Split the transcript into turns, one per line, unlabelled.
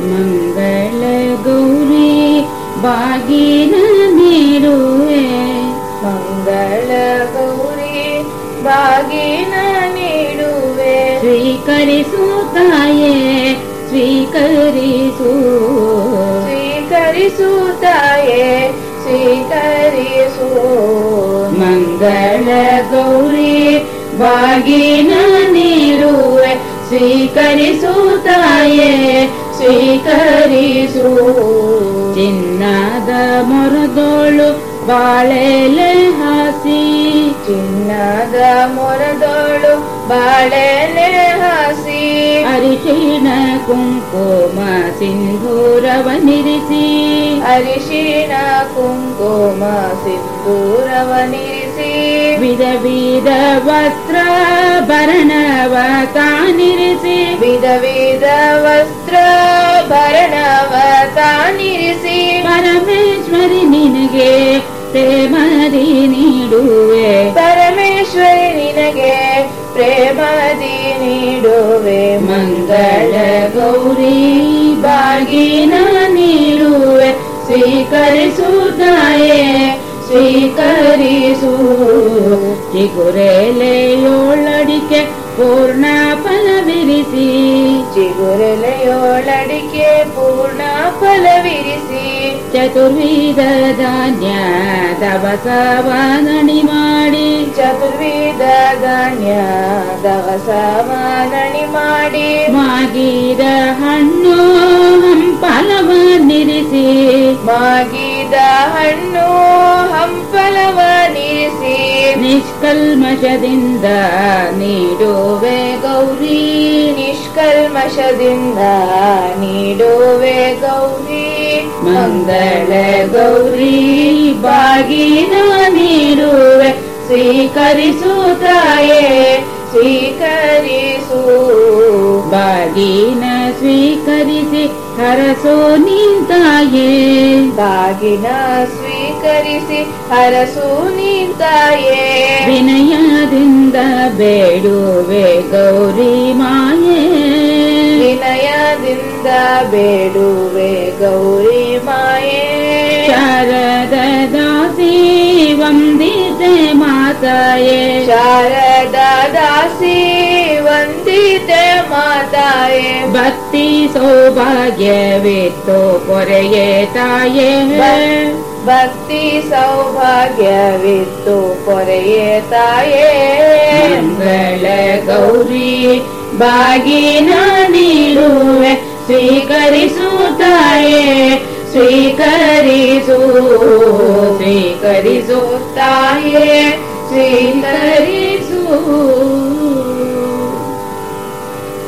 मङ्गल गौरी बागिन भागीनाे
मङ्गल गौरि भागीनाे श्रीकरि
सुताय स्वीकरिसु स्ीकरि
सुताय श्रीकरिषु मङ्गल
गौरी भागीनाे श्रीकरि सुताय ಸ್ವೀಕರಿಸು ಚಿನ್ನದ ಮೊರದೋಳು ಬಾಳೆಲೆ ಹಾಸಿ
ಚಿನ್ನದ ಮೊರದೋಳು ಬಾಳೆಲೆ ಹಾಸಿ
ಅರಿಶಿಣ ಕುಂಕುಮ ಸಿಂಧೂರವನಿರಿಸಿ
ಅರಿಶಿಣ ಕುಂಕುಮ ಸಿಂಧೂರವನಿರಿಸಿ
ವಿಧ ವಿಧ ವಸ್ತ್ರ ಭರಣವ ತಾನಿರಿಸಿ
ವಿಧ ವಿಧ ವಸ್ತ್ರ ಭರಣವ ತಾನಿರಿಸಿ
ಪರಮೇಶ್ವರಿ ನಿನಗೆ ಪ್ರೇಮದಿ ನೀಡುವೆ
ಪರಮೇಶ್ವರಿ ನಿನಗೆ ಪ್ರೇಮದಿ ನೀಡುವೆ
ಮಂಗಳ ಗೌರಿ ಬಾಗಿನ ನೀಡುವೆ ಸ್ವೀಕರಿಸು ತಾಯೇ ಸ್ವೀಕರಿಸು ಚಿಗುರೆಲೆಯೋಳಡಿಕೆ ಪೂರ್ಣ ಫಲವಿರಿಸಿ
ಚಿಗುರೆಲೆಯೋಳಡಿಕೆ ಪೂರ್ಣ ಫಲವಿರಿಸಿ
ಚತುರ್ವಿಧ ಧಾನ್ಯ ದವಸವ ನಣಿ ಮಾಡಿ
ಚತುರ್ವಿಧ ಧಾನ್ಯ ದವಸವ ನಣಿ ಮಾಡಿ
ಮಾಗಿದ ಹಣ್ಣು ನಿಷ್ಕಲ್ಮಶದಿಂದ ನೀಡುವೆ ಗೌರಿ
ನಿಷ್ಕಲ್ಮಶದಿಂದ ನೀಡುವೆ ಗೌರಿ
ಮಂಗಳ ಗೌರಿ ಬಾಗಿನ ನೀಡುವೆ ಸ್ವೀಕರಿಸು ತಾಯೇ
ಸ್ವೀಕರಿಸು
ಬಾಗಿನ ಸ್ವೀಕರಿಸಿ ಹರಸೋ ನಿಂತಾಯೇ
ಬಾಗಿನ ಸ್ವೀಕರಿಸಿ ಹರಸು ನಿಂತಾಯೇ
ವಿನಯದಿಂದ ಬೇಡುವೆ ಗೌರಿ ಮಾಯೇ
ವಿನಯದಿಂದ ಬೇಡುವೆ ಗೌರಿ ಮಾಯೇ
ಶಾರದ ದಾಸಿ ವಂದಿತೆ ಮಾತಾಯೇ
ಶಾರದಾ ದಾಸಿ ವಂದಿತೆ ಮಾತಾಯೇ
ಭಕ್ತಿ ಸೌಭಾಗ್ಯವಿತ್ತು ಪೊರೆಯೇ ತಾಯೇ
ಭಕ್ತಿ ಸೌಭಾಗ್ಯವಿತ್ತು ಪೊರೆಯೇ ತಾಯೇ
ಮಂಗಳ ಗೌರಿ ಬಾಗಿನ ನೀಡುವೆ ಸ್ವೀಕರಿಸು ತಾಯೇ ಸ್ವೀಕರಿಸು ಸ್ವೀಕರಿಸು ತಾಯೇ ಸ್ವೀಕರಿಸು